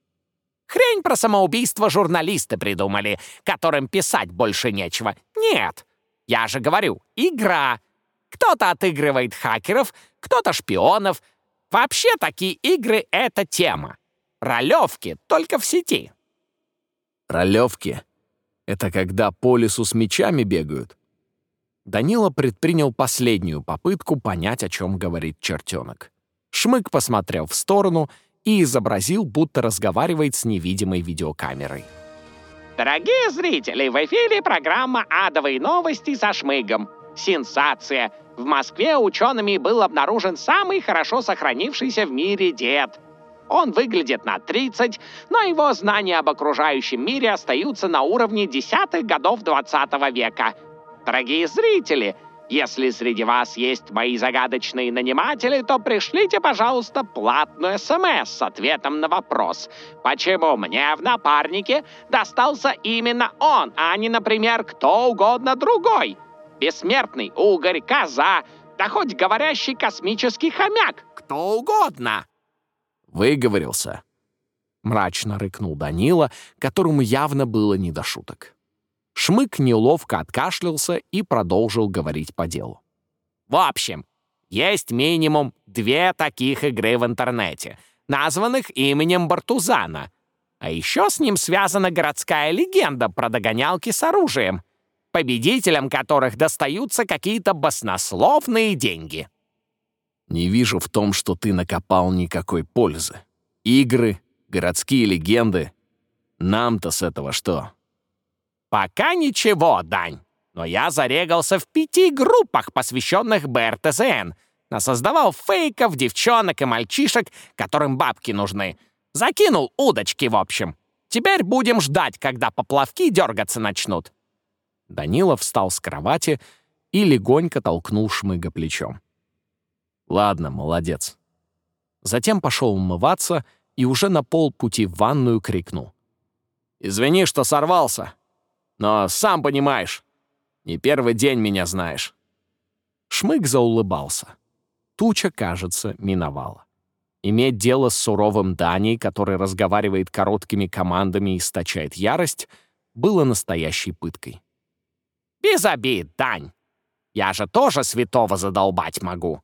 Хрень про самоубийство журналисты придумали, которым писать больше нечего. Нет, я же говорю, игра. Кто-то отыгрывает хакеров, кто-то шпионов. Вообще такие игры — это тема. Ролевки только в сети.
Ролевки — это когда по лесу с мечами бегают? Данила предпринял последнюю попытку понять, о чем говорит чертенок. Шмык посмотрел в сторону и изобразил, будто разговаривает с невидимой видеокамерой.
Дорогие зрители, в эфире программа «Адовые новости» со Шмыгом. Сенсация! В Москве учеными был обнаружен самый хорошо сохранившийся в мире дед. Он выглядит на 30, но его знания об окружающем мире остаются на уровне десятых годов 20 века. Дорогие зрители, если среди вас есть мои загадочные наниматели, то пришлите, пожалуйста, платную СМС с ответом на вопрос, почему мне в напарнике достался именно он, а не, например, кто угодно другой. Бессмертный угорь, коза, да хоть говорящий космический хомяк, кто угодно.
Выговорился. Мрачно рыкнул Данила, которому явно было не до шуток. Шмык неловко откашлялся и продолжил говорить по делу.
В общем, есть минимум две таких игры в интернете, названных именем Бартузана. А еще с ним связана городская легенда про догонялки с оружием, победителям которых достаются какие-то баснословные деньги.
Не вижу в том, что ты накопал никакой пользы. Игры, городские легенды. Нам-то с этого что?
Пока ничего, Дань. Но я зарегался в пяти группах, посвященных БРТЗН. Насоздавал фейков, девчонок и мальчишек, которым бабки нужны. Закинул удочки, в общем. Теперь будем ждать, когда поплавки дергаться начнут.
Данила встал с кровати и легонько толкнул Шмыга плечом. «Ладно, молодец». Затем пошел умываться и уже на полпути в ванную крикнул. «Извини, что сорвался. Но сам понимаешь, не первый день меня знаешь». Шмык заулыбался. Туча, кажется, миновала. Иметь дело с суровым Даней, который разговаривает короткими командами и источает ярость, было настоящей пыткой.
«Без обид, Дань! Я же тоже святого задолбать могу!»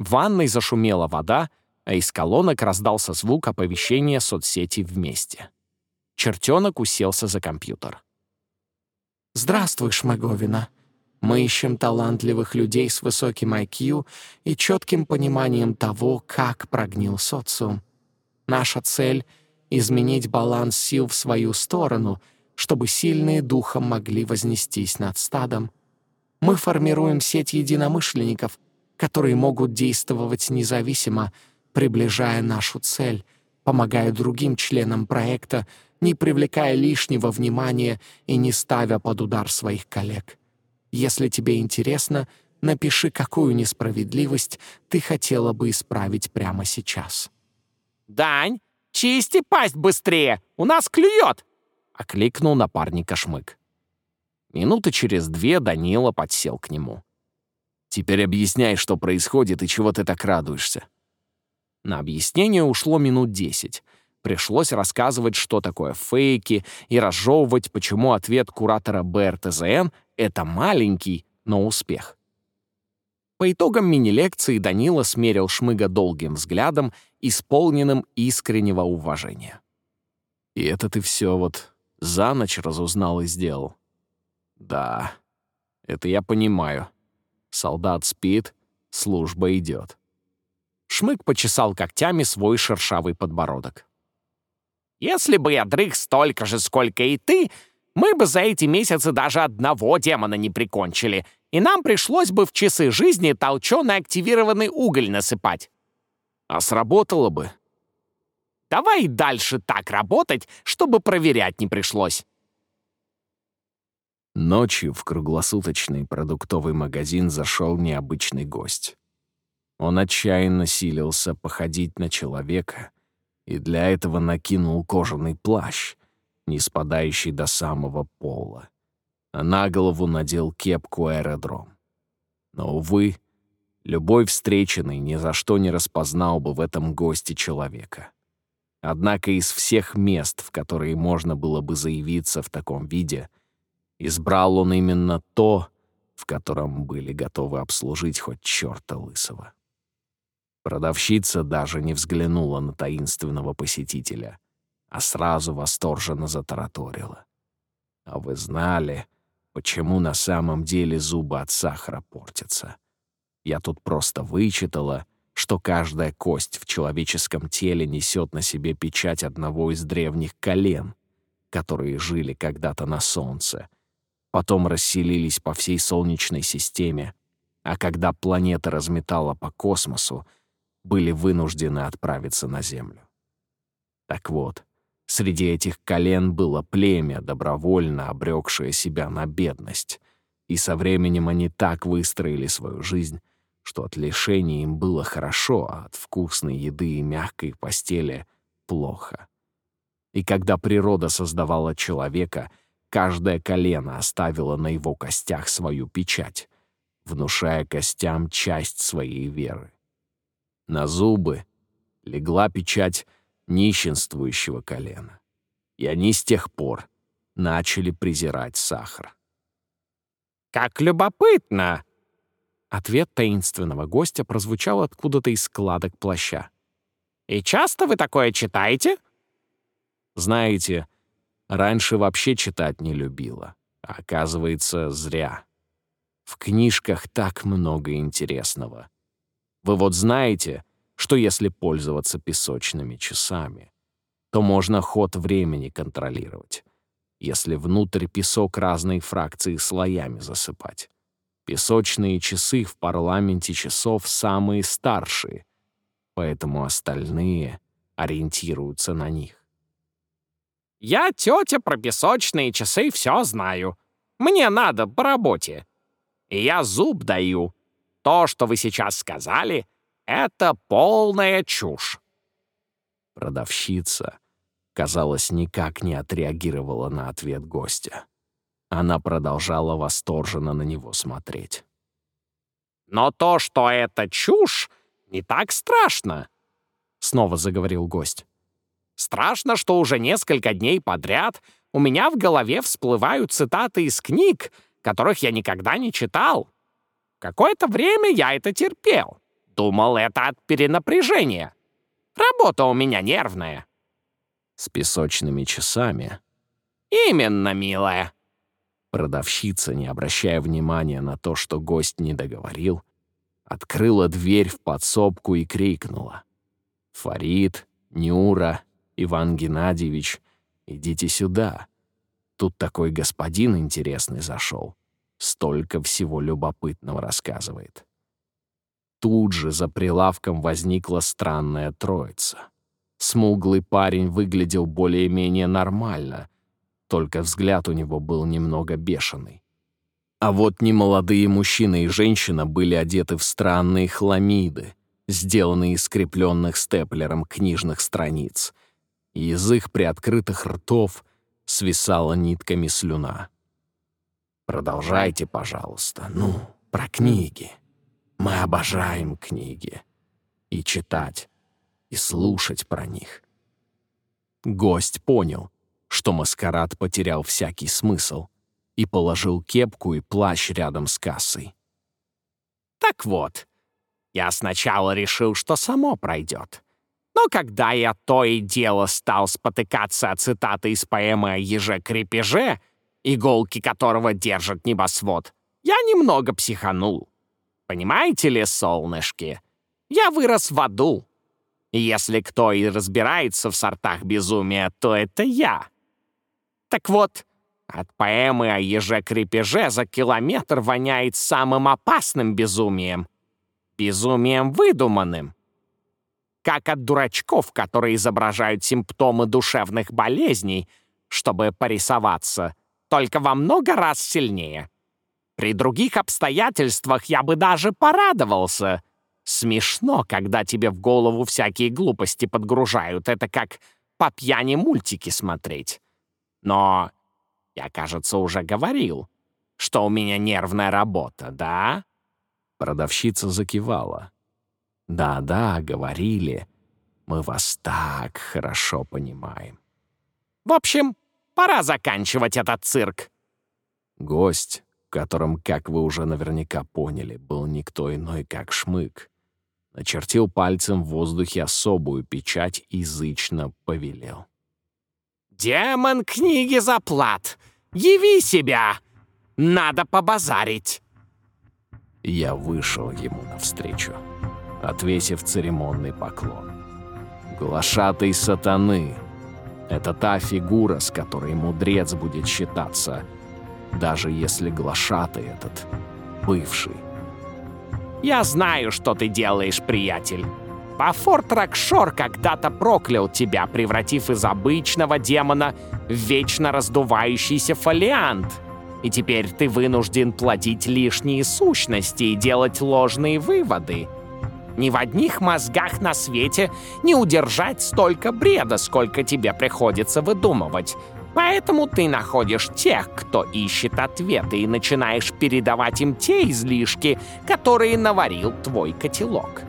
В ванной зашумела вода, а из колонок раздался звук оповещения соцсети вместе. Чертенок уселся за компьютер.
«Здравствуй, Шмаговина. Мы ищем талантливых людей с высоким IQ и четким пониманием того, как прогнил социум. Наша цель — изменить баланс сил в свою сторону, чтобы сильные духом могли вознестись над стадом. Мы формируем сеть единомышленников, которые могут действовать независимо, приближая нашу цель, помогая другим членам проекта не привлекая лишнего внимания и не ставя под удар своих коллег. Если тебе интересно, напиши, какую несправедливость ты хотела бы исправить прямо сейчас.
«Дань, чисти пасть быстрее! У нас клюет!»
— окликнул напарника Шмык. Минуты через две Данила подсел к нему. «Теперь объясняй, что происходит и чего ты так радуешься». На объяснение ушло минут десять — Пришлось рассказывать, что такое фейки, и разжевывать, почему ответ куратора БРТЗН — это маленький, но успех. По итогам мини-лекции Данила смерил Шмыга долгим взглядом, исполненным искреннего уважения. «И это ты все вот за ночь разузнал и сделал?» «Да, это я понимаю. Солдат спит, служба идет». Шмык почесал когтями свой шершавый подбородок.
Если бы я дрых столько же, сколько и ты, мы бы за эти месяцы даже одного демона не прикончили, и нам пришлось бы в часы жизни толченый активированный уголь насыпать.
А сработало бы.
Давай дальше так работать, чтобы проверять не пришлось.
Ночью в круглосуточный продуктовый магазин зашел необычный гость. Он отчаянно силился походить на человека — и для этого накинул кожаный плащ, не спадающий до самого пола, а на голову надел кепку аэродром. Но, увы, любой встреченный ни за что не распознал бы в этом госте человека. Однако из всех мест, в которые можно было бы заявиться в таком виде, избрал он именно то, в котором были готовы обслужить хоть черта лысого. Продавщица даже не взглянула на таинственного посетителя, а сразу восторженно затараторила. «А вы знали, почему на самом деле зубы от сахара портятся. Я тут просто вычитала, что каждая кость в человеческом теле несет на себе печать одного из древних колен, которые жили когда-то на Солнце, потом расселились по всей Солнечной системе, а когда планета разметала по космосу, были вынуждены отправиться на Землю. Так вот, среди этих колен было племя, добровольно обрекшее себя на бедность, и со временем они так выстроили свою жизнь, что от лишения им было хорошо, а от вкусной еды и мягкой постели — плохо. И когда природа создавала человека, каждое колено оставило на его костях свою печать, внушая костям часть своей веры. На зубы легла печать нищенствующего колена, и они с тех пор начали презирать сахар.
«Как любопытно!» Ответ таинственного гостя прозвучал откуда-то из складок плаща. «И часто вы такое читаете?»
Знаете, раньше вообще читать не любила. А оказывается, зря. В книжках так много интересного. Вы вот знаете, что если пользоваться песочными часами, то можно ход времени контролировать, если внутрь песок разные фракции слоями засыпать. Песочные часы в парламенте часов самые старшие, поэтому остальные ориентируются на них.
Я, тетя, про песочные часы все знаю. Мне надо по работе. И я зуб даю. То, что вы сейчас сказали, это полная чушь.
Продавщица, казалось, никак не отреагировала на ответ гостя. Она продолжала восторженно на него смотреть.
«Но то, что это чушь, не так страшно», — снова заговорил гость. Страшно, что уже несколько дней подряд у меня в голове всплывают цитаты из книг, которых я никогда не читал. Какое-то время я это терпел. Думал, это от перенапряжения. Работа у меня нервная.
С песочными часами.
Именно, милая.
Продавщица, не обращая внимания на то, что гость не договорил, открыла дверь в подсобку и крикнула. «Фарид, Нюра, Иван Геннадьевич, идите сюда. Тут такой господин интересный зашел. Столько всего любопытного рассказывает. Тут же за прилавком возникла странная троица. Смуглый парень выглядел более-менее нормально, только взгляд у него был немного бешеный. А вот немолодые мужчина и женщина были одеты в странные хламиды, сделанные из скрепленных степлером книжных страниц — из их приоткрытых ртов свисала нитками слюна. «Продолжайте, пожалуйста. Ну, про книги. Мы обожаем книги. И читать, и слушать про них». Гость понял, что маскарад потерял всякий смысл и положил кепку и плащ рядом с кассой.
«Так вот, я сначала решил, что само пройдет. Но когда я то и дело стал спотыкаться о цитаты из поэмы о еже-крепеже, иголки которого держит небосвод, я немного психанул. Понимаете ли, солнышки, я вырос в аду. Если кто и разбирается в сортах безумия, то это я. Так вот, от поэмы о еже-крепеже за километр воняет самым опасным безумием. Безумием выдуманным как от дурачков, которые изображают симптомы душевных болезней, чтобы порисоваться, только во много раз сильнее. При других обстоятельствах я бы даже порадовался. Смешно, когда тебе в голову всякие глупости подгружают. Это как по пьяни мультики смотреть. Но я, кажется, уже говорил, что у меня нервная работа, да?»
Продавщица закивала. Да-да, говорили. Мы вас так хорошо понимаем.
В общем, пора заканчивать этот цирк.
Гость, которым, как вы уже наверняка поняли, был никто иной, как Шмык, начертил пальцем в воздухе особую печать и язычно повелел.
«Демон книги заплат! Яви себя! Надо побазарить!»
Я вышел ему навстречу, отвесив церемонный поклон. Глашатый сатаны — это та фигура, с которой мудрец будет считаться, даже если глашатый этот бывший.
«Я знаю, что ты делаешь, приятель. Бафорт Ракшор когда-то проклял тебя, превратив из обычного демона в вечно раздувающийся фолиант. И теперь ты вынужден плодить лишние сущности и делать ложные выводы. Ни в одних мозгах на свете не удержать столько бреда, сколько тебе приходится выдумывать. Поэтому ты находишь тех, кто ищет ответы, и начинаешь передавать им те излишки, которые наварил твой котелок.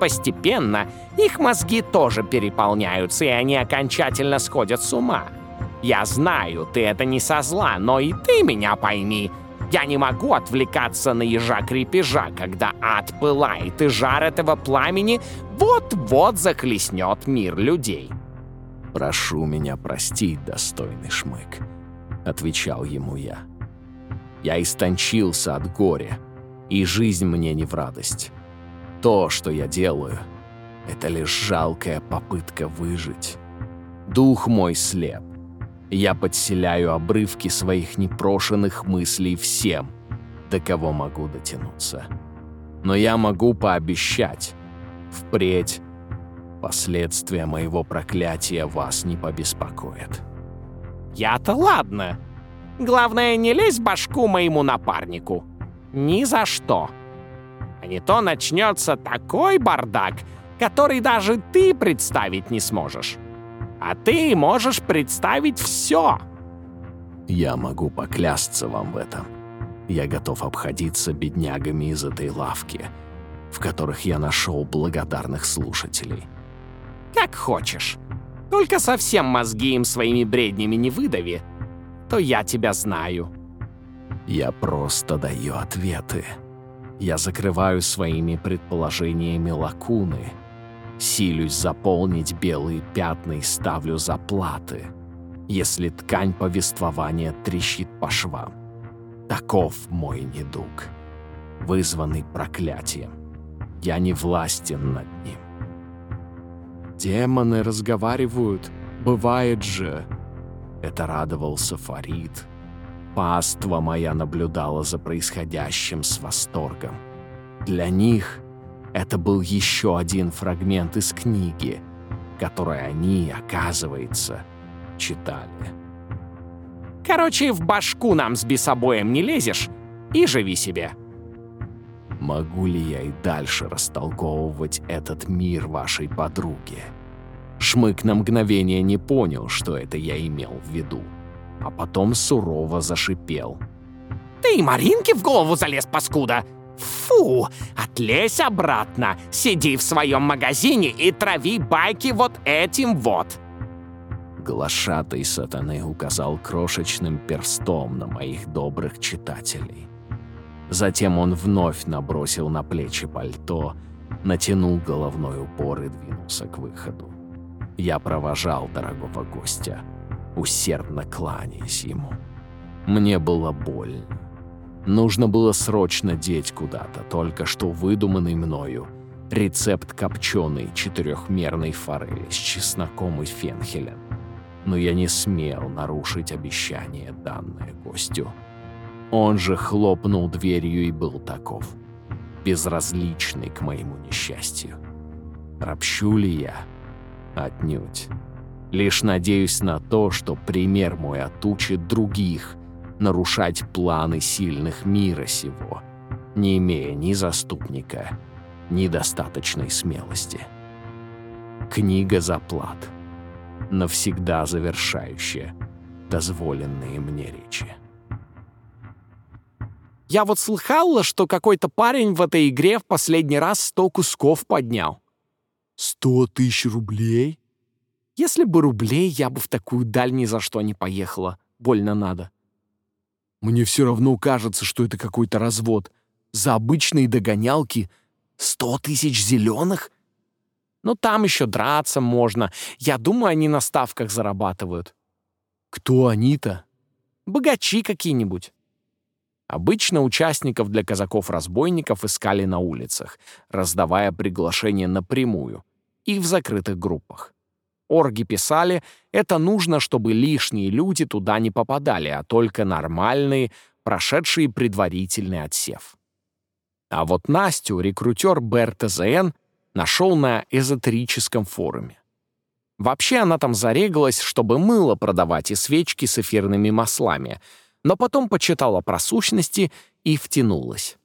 Постепенно их мозги тоже переполняются, и они окончательно сходят с ума. Я знаю, ты это не со зла, но и ты меня пойми. Я не могу отвлекаться на ежа-крепежа, когда ад пылает, и жар этого пламени вот-вот захлестнет мир людей.
«Прошу меня простить, достойный шмык», — отвечал ему я. «Я истончился от горя, и жизнь мне не в радость. То, что я делаю, это лишь жалкая попытка выжить. Дух мой слеп. Я подселяю обрывки своих непрошенных мыслей всем, до кого могу дотянуться. Но я могу пообещать, впредь последствия моего проклятия вас не побеспокоят.
Я-то ладно. Главное, не лезь башку моему напарнику. Ни за что. А не то начнется такой бардак, который даже ты представить не сможешь. А ты можешь представить все.
Я могу поклясться вам в этом. Я готов обходиться беднягами из этой лавки, в которых я нашел благодарных слушателей.
Как хочешь. Только совсем мозги им своими бреднями не выдави, то я тебя знаю.
Я просто даю ответы. Я закрываю своими предположениями лакуны, силюсь заполнить белые пятна и ставлю заплаты, если ткань повествования трещит по швам. Таков мой недуг, вызванный проклятием. Я не властен над ним. Демоны разговаривают, бывает же. Это радовался Фарид, Паства моя наблюдала за происходящим с восторгом. Для них это был еще один фрагмент из книги, который они, оказывается, читали.
Короче, в башку нам с бесобоем не лезешь и живи себе.
Могу ли я и дальше растолковывать этот мир вашей подруге? Шмык на мгновение не понял, что это я имел в виду а потом сурово зашипел.
«Ты и Маринке в голову залез, паскуда! Фу! Отлезь обратно! Сиди в своем магазине и трави байки вот этим вот!»
Глашатый сатаны указал крошечным перстом на моих добрых читателей. Затем он вновь набросил на плечи пальто, натянул головной убор и двинулся к выходу. Я провожал дорогого гостя усердно кланяясь ему. Мне было больно. Нужно было срочно деть куда-то, только что выдуманный мною рецепт копченой четырехмерной форели с чесноком и фенхелем. Но я не смел нарушить обещание, данное гостю. Он же хлопнул дверью и был таков, безразличный к моему несчастью. Ропщу ли я? Отнюдь. Лишь надеюсь на то, что пример мой отучит других нарушать планы сильных мира сего, не имея ни заступника, ни достаточной смелости. Книга заплат, навсегда завершающая дозволенные мне речи.
Я вот слыхала, что какой-то парень в этой игре в последний раз сто кусков поднял.
«Сто тысяч рублей?»
Если бы рублей, я бы в такую даль ни за что не поехала. Больно надо.
Мне все равно кажется, что это какой-то развод. За обычные догонялки сто тысяч зеленых?
Ну, там еще драться можно. Я думаю, они на ставках зарабатывают.
Кто они-то?
Богачи какие-нибудь.
Обычно участников для казаков-разбойников искали на улицах, раздавая приглашения напрямую и в закрытых группах. Орги писали, это нужно, чтобы лишние люди туда не попадали, а только нормальные, прошедшие предварительный отсев. А вот Настю рекрутер БРТЗН нашел на эзотерическом форуме. Вообще она там зарегалась, чтобы мыло продавать и свечки с эфирными маслами, но потом почитала про сущности и втянулась.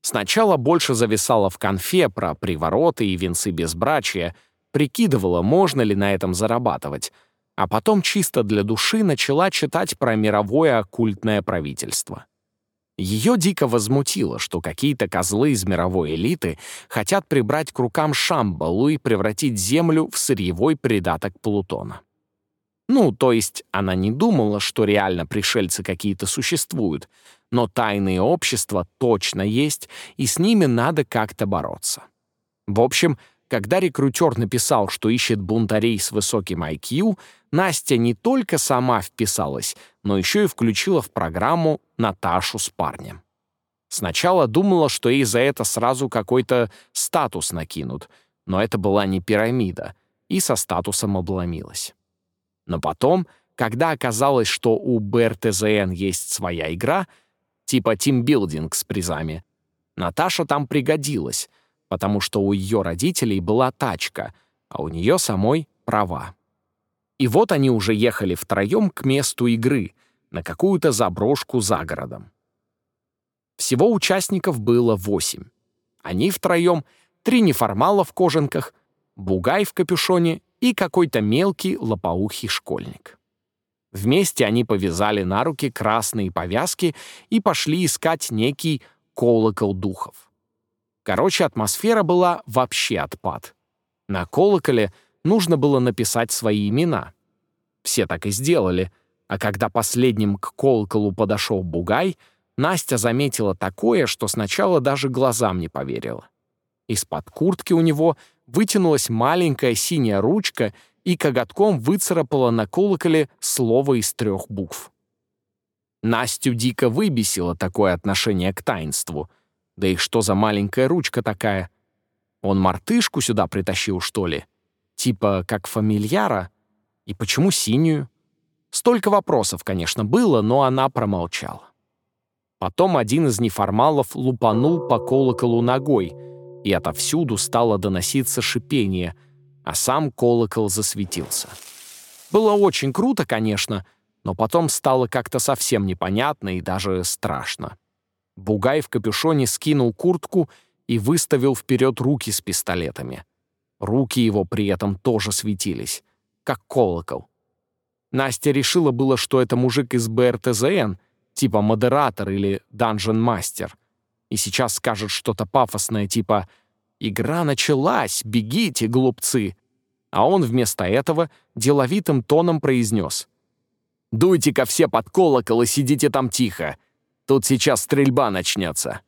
Сначала больше зависала в конфе про привороты и венцы безбрачия, прикидывала, можно ли на этом зарабатывать, а потом чисто для души начала читать про мировое оккультное правительство. Ее дико возмутило, что какие-то козлы из мировой элиты хотят прибрать к рукам Шамбалу и превратить Землю в сырьевой придаток Плутона. Ну, то есть она не думала, что реально пришельцы какие-то существуют, но тайные общества точно есть, и с ними надо как-то бороться. В общем, когда рекрутер написал, что ищет бунтарей с высоким IQ, Настя не только сама вписалась, но еще и включила в программу Наташу с парнем. Сначала думала, что ей за это сразу какой-то статус накинут, но это была не пирамида, и со статусом обломилась. Но потом, когда оказалось, что у БРТЗН есть своя игра, типа тимбилдинг с призами, Наташа там пригодилась, потому что у ее родителей была тачка, а у нее самой права. И вот они уже ехали втроем к месту игры, на какую-то заброшку за городом. Всего участников было восемь. Они втроем, три неформала в кожанках, бугай в капюшоне и какой-то мелкий лопоухий школьник. Вместе они повязали на руки красные повязки и пошли искать некий колокол духов. Короче, атмосфера была вообще отпад. На колоколе — нужно было написать свои имена. Все так и сделали, а когда последним к колоколу подошел Бугай, Настя заметила такое, что сначала даже глазам не поверила. Из-под куртки у него вытянулась маленькая синяя ручка и коготком выцарапала на колоколе слово из трех букв. Настю дико выбесило такое отношение к таинству. Да и что за маленькая ручка такая? Он мартышку сюда притащил, что ли? Типа как фамильяра? И почему синюю? Столько вопросов, конечно, было, но она промолчала. Потом один из неформалов лупанул по колоколу ногой, и отовсюду стало доноситься шипение, а сам колокол засветился. Было очень круто, конечно, но потом стало как-то совсем непонятно и даже страшно. Бугай в капюшоне скинул куртку и выставил вперед руки с пистолетами. Руки его при этом тоже светились, как колокол. Настя решила было, что это мужик из БРТЗН, типа модератор или данжен-мастер, и сейчас скажет что-то пафосное, типа «Игра началась, бегите, глупцы!» А он вместо этого деловитым тоном произнес «Дуйте-ка все под колокол и сидите там тихо. Тут сейчас стрельба начнется».